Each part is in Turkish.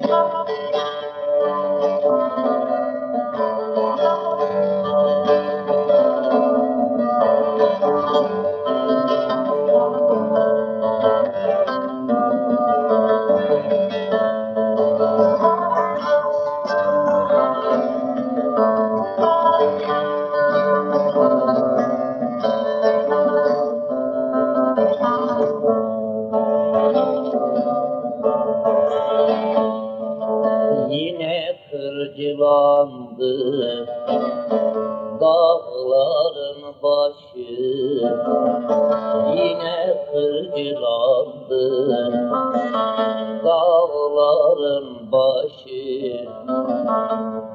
Yine kırcılandı dağların başı Yine kırcılandı dağların başı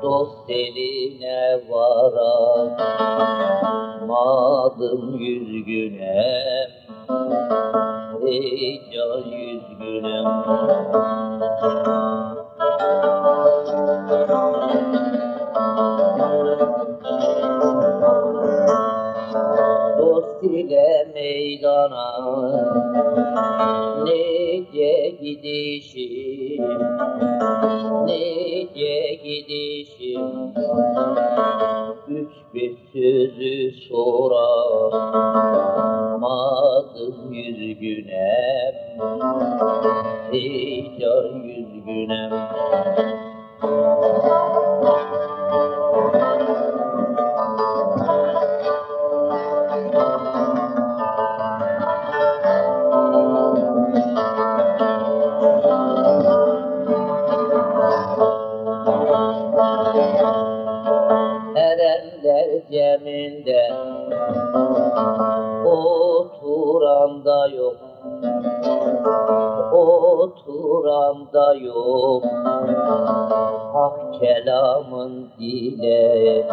Dost eline varamadım yüz güne Ey can yüz günem ile meydana. Nece gidişim Nece gidişim? Üç bir sözü soramadım yüz günem. Can yüz günem Erenler ceminde. Oturan da yok. Oturan da yok. Hak kelamın dile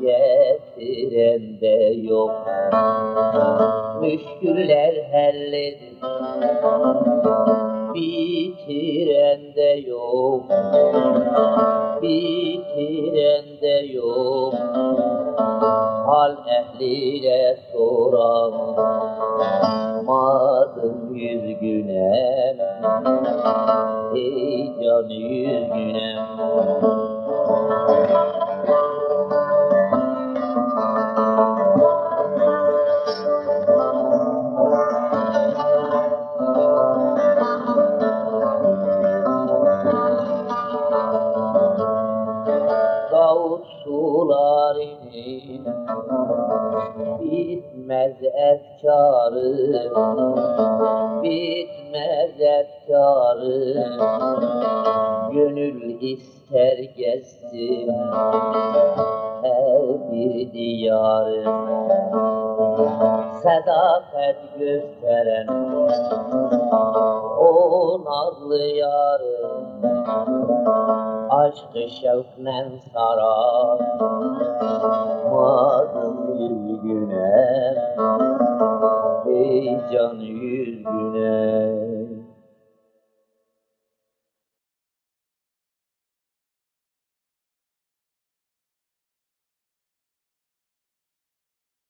Getiren de yok. Müşküller halledin Bitiren de yok. Bitiren de Hal ehliyle soramadım yüz günem Ey can yüz günem bitmez efkarı. Bitmez efkarı. Gönül ister gezsin her bir diyarı. Sadakat gösteren o nazlı yarı aşkı şevkle saramadım yüz güne ey can yüz güne